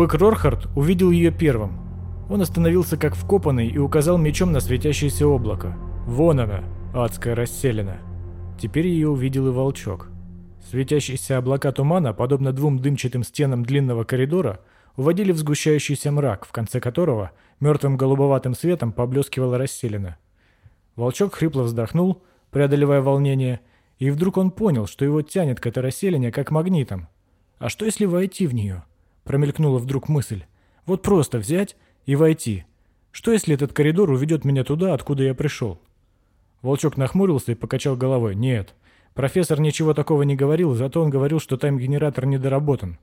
Бык Рорхард увидел ее первым. Он остановился как вкопанный и указал мечом на светящееся облако. «Вон она, адская расселена!» Теперь ее увидел и волчок. Светящиеся облака тумана, подобно двум дымчатым стенам длинного коридора, уводили в сгущающийся мрак, в конце которого мертвым голубоватым светом поблескивала расселена. Волчок хрипло вздохнул, преодолевая волнение, и вдруг он понял, что его тянет к этой расселине как магнитом. «А что если войти в нее?» Промелькнула вдруг мысль. «Вот просто взять и войти. Что если этот коридор уведет меня туда, откуда я пришел?» Волчок нахмурился и покачал головой. «Нет, профессор ничего такого не говорил, зато он говорил, что тайм-генератор недоработан».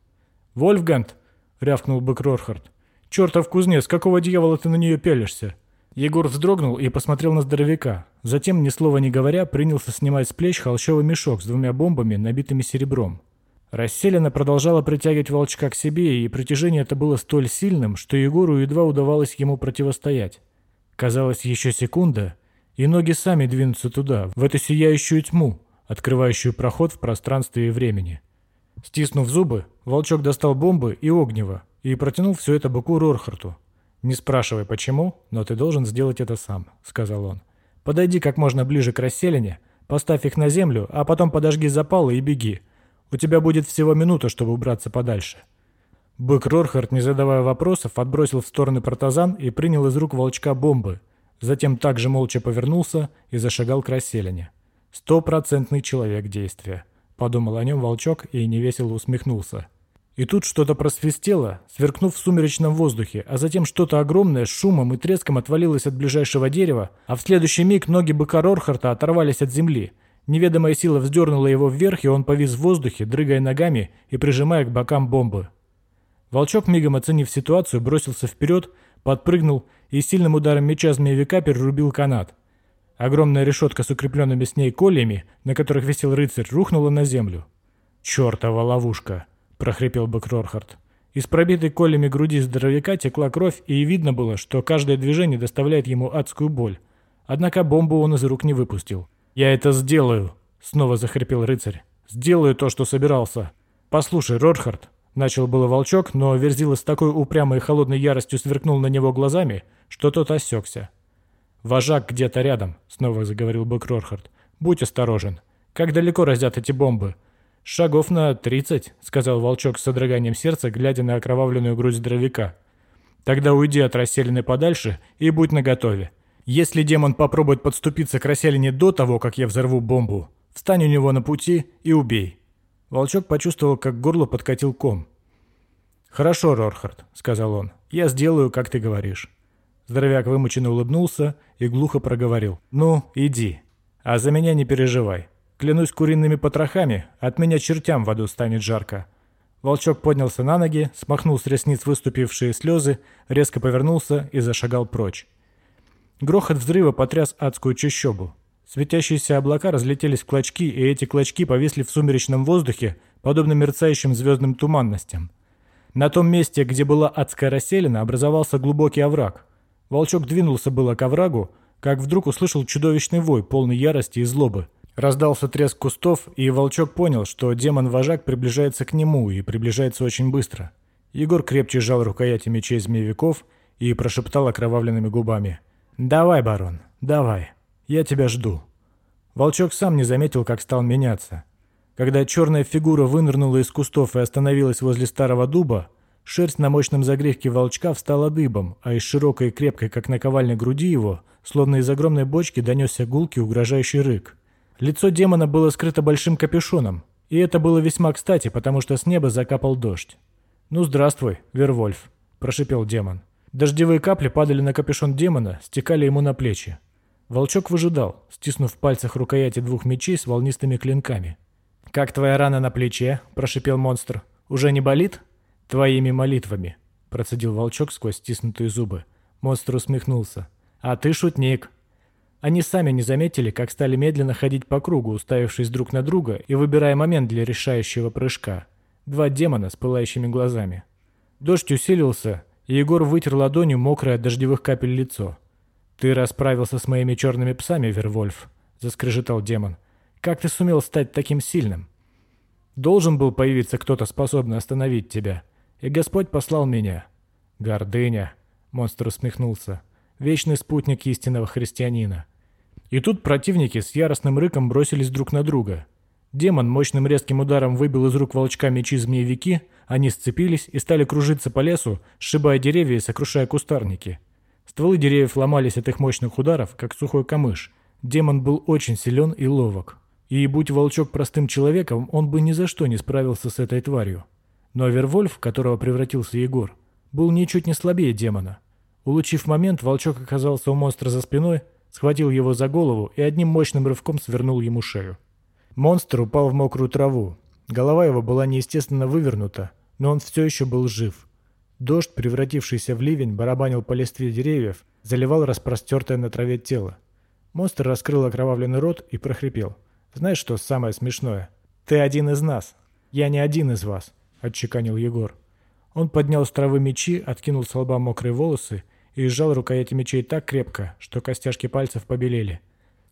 «Вольфганг!» — рявкнул бык Рорхард. «Чертов кузнец, какого дьявола ты на нее пялишься?» Егор вздрогнул и посмотрел на здоровяка. Затем, ни слова не говоря, принялся снимать с плеч холщовый мешок с двумя бомбами, набитыми серебром. Расселена продолжала притягивать волчка к себе, и притяжение это было столь сильным, что Егору едва удавалось ему противостоять. Казалось, еще секунда, и ноги сами двинутся туда, в эту сияющую тьму, открывающую проход в пространстве и времени. Стиснув зубы, волчок достал бомбы и огнево и протянул все это быку Рорхарту. «Не спрашивай, почему, но ты должен сделать это сам», — сказал он. «Подойди как можно ближе к расселине, поставь их на землю, а потом подожги запалы и беги. У тебя будет всего минута, чтобы убраться подальше». Бык Рорхард, не задавая вопросов, отбросил в стороны протазан и принял из рук волчка бомбы. Затем также молча повернулся и зашагал к расселине. «Стопроцентный человек действия», — подумал о нем волчок и невесело усмехнулся. И тут что-то просвистело, сверкнув в сумеречном воздухе, а затем что-то огромное с шумом и треском отвалилось от ближайшего дерева, а в следующий миг ноги быка Рорхарта оторвались от земли — Неведомая сила вздернула его вверх, и он повис в воздухе, дрыгая ногами и прижимая к бокам бомбы. Волчок, мигом оценив ситуацию, бросился вперед, подпрыгнул и сильным ударом меча змеевика перерубил канат. Огромная решетка с укрепленными с ней кольями, на которых висел рыцарь, рухнула на землю. «Чертова ловушка!» – прохрипел бы Крорхард. Из пробитой колями груди здоровяка текла кровь, и видно было, что каждое движение доставляет ему адскую боль. Однако бомбу он из рук не выпустил. «Я это сделаю!» — снова захрипел рыцарь. «Сделаю то, что собирался!» «Послушай, Рорхард!» — начал было волчок, но Верзила с такой упрямой и холодной яростью сверкнул на него глазами, что тот осекся. «Вожак где-то рядом», — снова заговорил бык Рорхард. «Будь осторожен. Как далеко разят эти бомбы?» «Шагов на тридцать», — сказал волчок с содроганием сердца, глядя на окровавленную грудь здоровяка. «Тогда уйди от расселены подальше и будь наготове. Если демон попробует подступиться к расселине до того, как я взорву бомбу, встань у него на пути и убей». Волчок почувствовал, как горло подкатил ком. «Хорошо, Рорхард», — сказал он, — «я сделаю, как ты говоришь». Здоровяк вымученно улыбнулся и глухо проговорил. «Ну, иди. А за меня не переживай. Клянусь куриными потрохами, от меня чертям в аду станет жарко». Волчок поднялся на ноги, смахнул с ресниц выступившие слезы, резко повернулся и зашагал прочь. Грохот взрыва потряс адскую чащобу. Светящиеся облака разлетелись в клочки, и эти клочки повисли в сумеречном воздухе, подобно мерцающим звездным туманностям. На том месте, где была адская расселена, образовался глубокий овраг. Волчок двинулся было к оврагу, как вдруг услышал чудовищный вой, полный ярости и злобы. Раздался треск кустов, и волчок понял, что демон-вожак приближается к нему, и приближается очень быстро. Егор крепче сжал рукояти мечей змеевиков и прошептал окровавленными губами – «Давай, барон, давай. Я тебя жду». Волчок сам не заметил, как стал меняться. Когда черная фигура вынырнула из кустов и остановилась возле старого дуба, шерсть на мощном загривке волчка встала дыбом, а из широкой и крепкой, как наковальня груди его, словно из огромной бочки, донесся гулкий угрожающий рык. Лицо демона было скрыто большим капюшоном, и это было весьма кстати, потому что с неба закапал дождь. «Ну, здравствуй, Вервольф», – прошипел демон. Дождевые капли падали на капюшон демона, стекали ему на плечи. Волчок выжидал, стиснув в пальцах рукояти двух мечей с волнистыми клинками. «Как твоя рана на плече?» – прошипел монстр. «Уже не болит?» «Твоими молитвами», – процедил волчок сквозь стиснутые зубы. Монстр усмехнулся. «А ты шутник». Они сами не заметили, как стали медленно ходить по кругу, уставившись друг на друга и выбирая момент для решающего прыжка. Два демона с пылающими глазами. Дождь усилился, Егор вытер ладонью мокрое от дождевых капель лицо. «Ты расправился с моими черными псами, Вервольф», — заскрежетал демон. «Как ты сумел стать таким сильным?» «Должен был появиться кто-то, способный остановить тебя. И Господь послал меня». «Гордыня», — монстр усмехнулся. «Вечный спутник истинного христианина». И тут противники с яростным рыком бросились друг на друга. Демон мощным резким ударом выбил из рук волчка мечи змеевики, они сцепились и стали кружиться по лесу, сшибая деревья и сокрушая кустарники. Стволы деревьев ломались от их мощных ударов, как сухой камыш. Демон был очень силен и ловок. И будь волчок простым человеком, он бы ни за что не справился с этой тварью. Но Вервольф, в которого превратился Егор, был ничуть не слабее демона. Улучив момент, волчок оказался у монстра за спиной, схватил его за голову и одним мощным рывком свернул ему шею. Монстр упал в мокрую траву. Голова его была неестественно вывернута, но он все еще был жив. Дождь, превратившийся в ливень, барабанил по листве деревьев, заливал распростертое на траве тело. Монстр раскрыл окровавленный рот и прохрипел. «Знаешь, что самое смешное? Ты один из нас. Я не один из вас», — отчеканил Егор. Он поднял с травы мечи, откинул с лба мокрые волосы и сжал рукояти мечей так крепко, что костяшки пальцев побелели.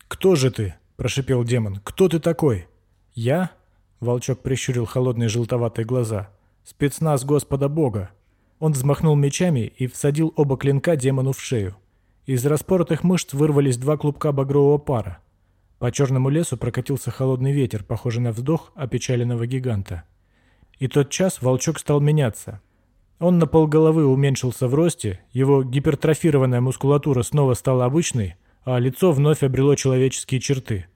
«Кто же ты?» – прошипел демон. «Кто ты такой?» «Я?» – волчок прищурил холодные желтоватые глаза. «Спецназ Господа Бога». Он взмахнул мечами и всадил оба клинка демону в шею. Из распоротых мышц вырвались два клубка багрового пара. По черному лесу прокатился холодный ветер, похожий на вздох опечаленного гиганта. И тот час волчок стал меняться. Он на полголовы уменьшился в росте, его гипертрофированная мускулатура снова стала обычной, а лицо вновь обрело человеческие черты.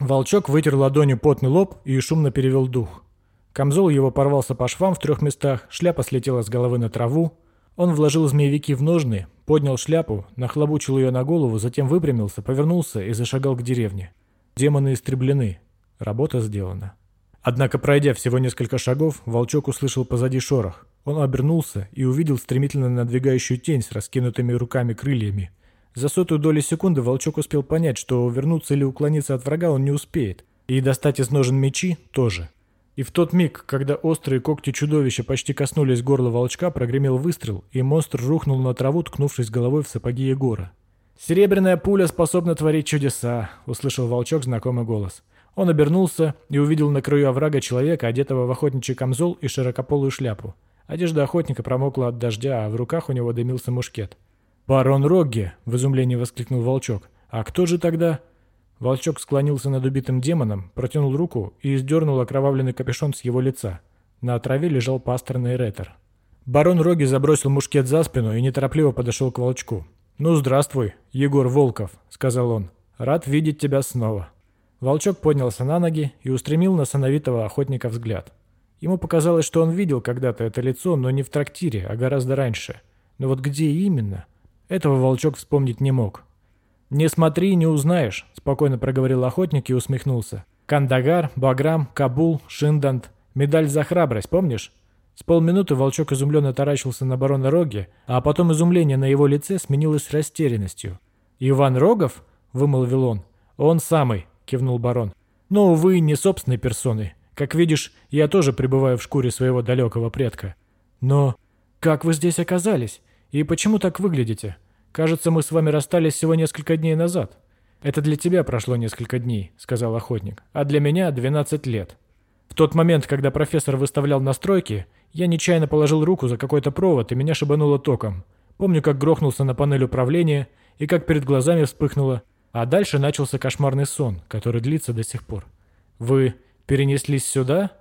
Волчок вытер ладонью потный лоб и шумно перевел дух. Камзол его порвался по швам в трех местах, шляпа слетела с головы на траву. Он вложил змеевики в ножны, поднял шляпу, нахлобучил ее на голову, затем выпрямился, повернулся и зашагал к деревне. Демоны истреблены. Работа сделана. Однако, пройдя всего несколько шагов, волчок услышал позади шорох. Он обернулся и увидел стремительно надвигающую тень с раскинутыми руками крыльями. За сотую долю секунды волчок успел понять, что вернуться или уклониться от врага он не успеет, и достать из ножен мечи тоже. И в тот миг, когда острые когти чудовища почти коснулись горла волчка, прогремел выстрел, и монстр рухнул на траву, ткнувшись головой в сапоги Егора. «Серебряная пуля способна творить чудеса», — услышал волчок знакомый голос. Он обернулся и увидел на краю оврага человека, одетого в охотничий камзол и широкополую шляпу. Одежда охотника промокла от дождя, а в руках у него дымился мушкет. «Барон Рогги!» — в изумлении воскликнул волчок. «А кто же тогда?» Волчок склонился над убитым демоном, протянул руку и издернул окровавленный капюшон с его лица. На траве лежал пасторный ретер. Барон Роги забросил мушкет за спину и неторопливо подошел к волчку. «Ну, здравствуй, Егор Волков», — сказал он. «Рад видеть тебя снова». Волчок поднялся на ноги и устремил на сановитого охотника взгляд. Ему показалось, что он видел когда-то это лицо, но не в трактире, а гораздо раньше. Но вот где именно? Этого Волчок вспомнить не мог. «Не смотри, не узнаешь», — спокойно проговорил охотник и усмехнулся. «Кандагар, Баграм, Кабул, Шиндант. Медаль за храбрость, помнишь?» С полминуты Волчок изумленно таращился на барона Роги, а потом изумление на его лице сменилось растерянностью. «Иван Рогов?» — вымолвил он. «Он самый», — кивнул барон. «Но, увы, не собственной персоной. Как видишь, я тоже пребываю в шкуре своего далекого предка. Но как вы здесь оказались? И почему так выглядите?» Кажется, мы с вами расстались всего несколько дней назад. Это для тебя прошло несколько дней, сказал охотник, а для меня 12 лет. В тот момент, когда профессор выставлял настройки, я нечаянно положил руку за какой-то провод и меня шибануло током. Помню, как грохнулся на панель управления и как перед глазами вспыхнуло, а дальше начался кошмарный сон, который длится до сих пор. Вы перенеслись сюда?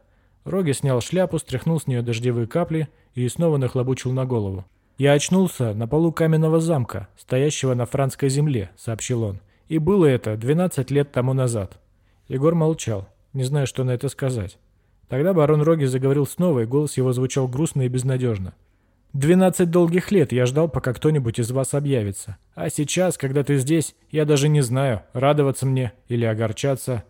Роги снял шляпу, стряхнул с нее дождевые капли и снова нахлобучил на голову. «Я очнулся на полу каменного замка, стоящего на французской земле», — сообщил он. «И было это 12 лет тому назад». Егор молчал, не зная, что на это сказать. Тогда барон Роги заговорил снова, и голос его звучал грустно и безнадежно. «Двенадцать долгих лет я ждал, пока кто-нибудь из вас объявится. А сейчас, когда ты здесь, я даже не знаю, радоваться мне или огорчаться».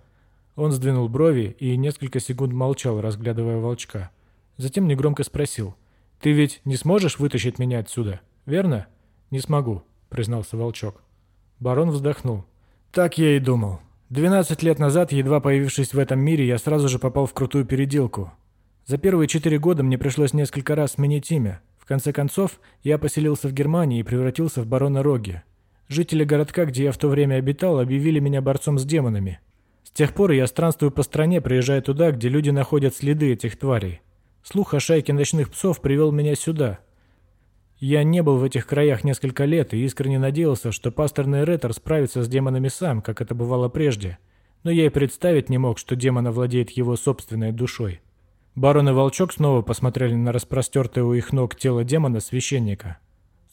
Он сдвинул брови и несколько секунд молчал, разглядывая волчка. Затем негромко спросил. «Ты ведь не сможешь вытащить меня отсюда, верно?» «Не смогу», — признался Волчок. Барон вздохнул. «Так я и думал. Двенадцать лет назад, едва появившись в этом мире, я сразу же попал в крутую переделку. За первые четыре года мне пришлось несколько раз сменить имя. В конце концов, я поселился в Германии и превратился в барона Роги. Жители городка, где я в то время обитал, объявили меня борцом с демонами. С тех пор я странствую по стране, приезжая туда, где люди находят следы этих тварей. Слух о шайке ночных псов привел меня сюда. Я не был в этих краях несколько лет и искренне надеялся, что пасторный Реттер справится с демонами сам, как это бывало прежде. Но я и представить не мог, что демон овладеет его собственной душой. Барон и Волчок снова посмотрели на распростертое у их ног тело демона-священника.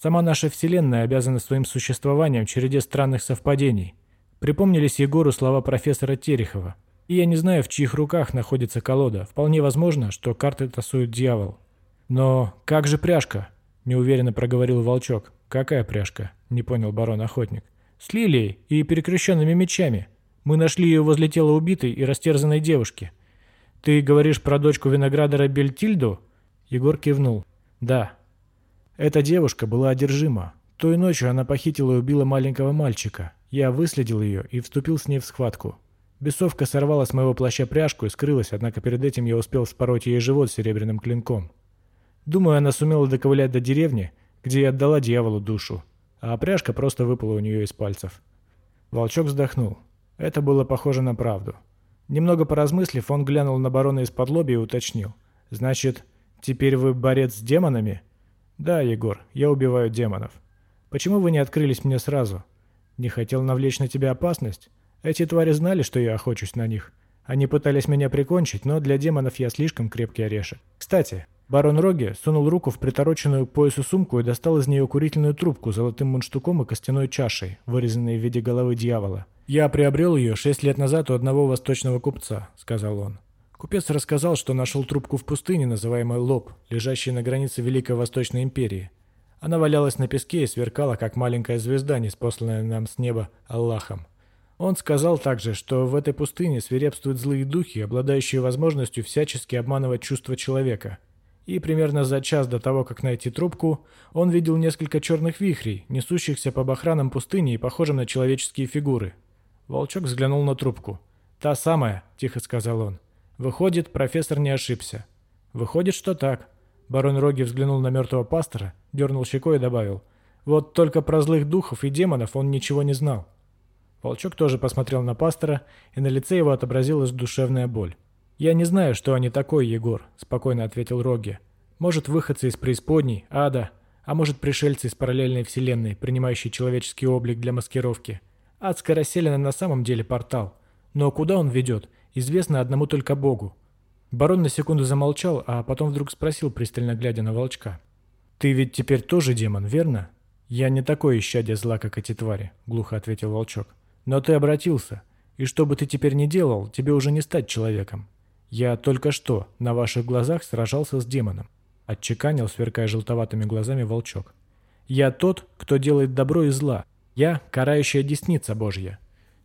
Сама наша Вселенная обязана своим существованием череде странных совпадений. Припомнились Егору слова профессора Терехова. И я не знаю, в чьих руках находится колода. Вполне возможно, что карты тасует дьявол. Но как же пряжка? Неуверенно проговорил Волчок. Какая пряжка? Не понял барон-охотник. С лилией и перекрещенными мечами. Мы нашли ее возле тела убитой и растерзанной девушки. Ты говоришь про дочку виноградора Бельтильду? Егор кивнул. Да, эта девушка была одержима. Той ночью она похитила и убила маленького мальчика. Я выследил ее и вступил с ней в схватку. Бесовка сорвала с моего плаща пряжку и скрылась, однако перед этим я успел спороть ей живот серебряным клинком. Думаю, она сумела доковылять до деревни, где и отдала дьяволу душу, а пряжка просто выпала у нее из пальцев. Волчок вздохнул. Это было похоже на правду. Немного поразмыслив, он глянул на барона из-под лоби и уточнил. «Значит, теперь вы борец с демонами?» «Да, Егор, я убиваю демонов. Почему вы не открылись мне сразу? Не хотел навлечь на тебя опасность? Эти твари знали, что я охочусь на них. Они пытались меня прикончить, но для демонов я слишком крепкий орешек. Кстати, барон Роги сунул руку в притороченную к поясу сумку и достал из нее курительную трубку с золотым мундштуком и костяной чашей, вырезанной в виде головы дьявола. «Я приобрел ее шесть лет назад у одного восточного купца», — сказал он. Купец рассказал, что нашел трубку в пустыне, называемой Лоб, лежащей на границе Великой Восточной империи. Она валялась на песке и сверкала, как маленькая звезда, неспосланная нам с неба Аллахом. Он сказал также, что в этой пустыне свирепствуют злые духи, обладающие возможностью всячески обманывать чувства человека. И примерно за час до того, как найти трубку, он видел несколько черных вихрей, несущихся по бахранам пустыни и похожим на человеческие фигуры. Волчок взглянул на трубку. «Та самая», — тихо сказал он. Выходит, профессор не ошибся. Выходит, что так. Барон Роги взглянул на мертвого пастора, дернул щекой и добавил. Вот только про злых духов и демонов он ничего не знал. Волчок тоже посмотрел на пастора, и на лице его отобразилась душевная боль. «Я не знаю, что они такое, Егор», — спокойно ответил Роги. «Может, выходцы из преисподней, ада, а может, пришельцы из параллельной вселенной, принимающие человеческий облик для маскировки. Адская расселена на самом деле портал. Но куда он ведет? известно одному только Богу. Барон на секунду замолчал, а потом вдруг спросил, пристально глядя на волчка. «Ты ведь теперь тоже демон, верно?» «Я не такой исчадие зла, как эти твари», — глухо ответил волчок. «Но ты обратился, и что бы ты теперь ни делал, тебе уже не стать человеком. Я только что на ваших глазах сражался с демоном», — отчеканил, сверкая желтоватыми глазами волчок. «Я тот, кто делает добро и зла. Я — карающая десница Божья».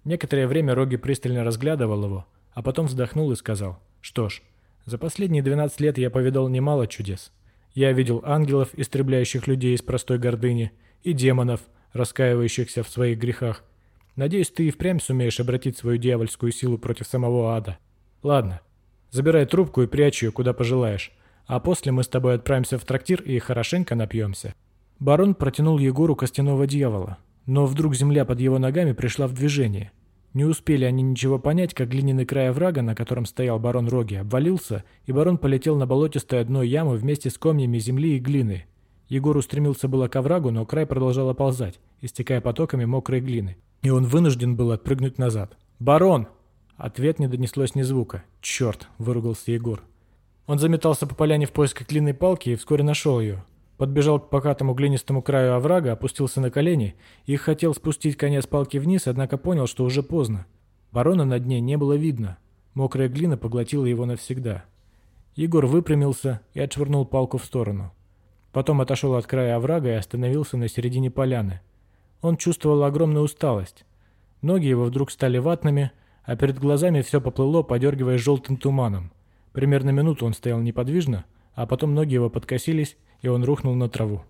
Некоторое время Роги пристально разглядывал его, а потом вздохнул и сказал, «Что ж, за последние 12 лет я повидал немало чудес. Я видел ангелов, истребляющих людей из простой гордыни, и демонов, раскаивающихся в своих грехах. Надеюсь, ты и впрямь сумеешь обратить свою дьявольскую силу против самого ада. Ладно, забирай трубку и прячь ее, куда пожелаешь, а после мы с тобой отправимся в трактир и хорошенько напьемся». Барон протянул Егору костяного дьявола, но вдруг земля под его ногами пришла в движение – не успели они ничего понять, как глиняный край оврага, на котором стоял барон Роги, обвалился, и барон полетел на болотистое дно ямы вместе с комьями земли и глины. Егор устремился было к оврагу, но край продолжал оползать, истекая потоками мокрой глины. И он вынужден был отпрыгнуть назад. «Барон!» Ответ не донеслось ни звука. «Черт!» – выругался Егор. Он заметался по поляне в поисках длинной палки и вскоре нашел ее. Подбежал к покатому глинистому краю оврага, опустился на колени и хотел спустить конец палки вниз, однако понял, что уже поздно. Барона на дне не было видно. Мокрая глина поглотила его навсегда. Егор выпрямился и отшвырнул палку в сторону. Потом отошел от края оврага и остановился на середине поляны. Он чувствовал огромную усталость. Ноги его вдруг стали ватными, а перед глазами все поплыло, подергивая желтым туманом. Примерно минуту он стоял неподвижно, а потом ноги его подкосились, и он рухнул на траву.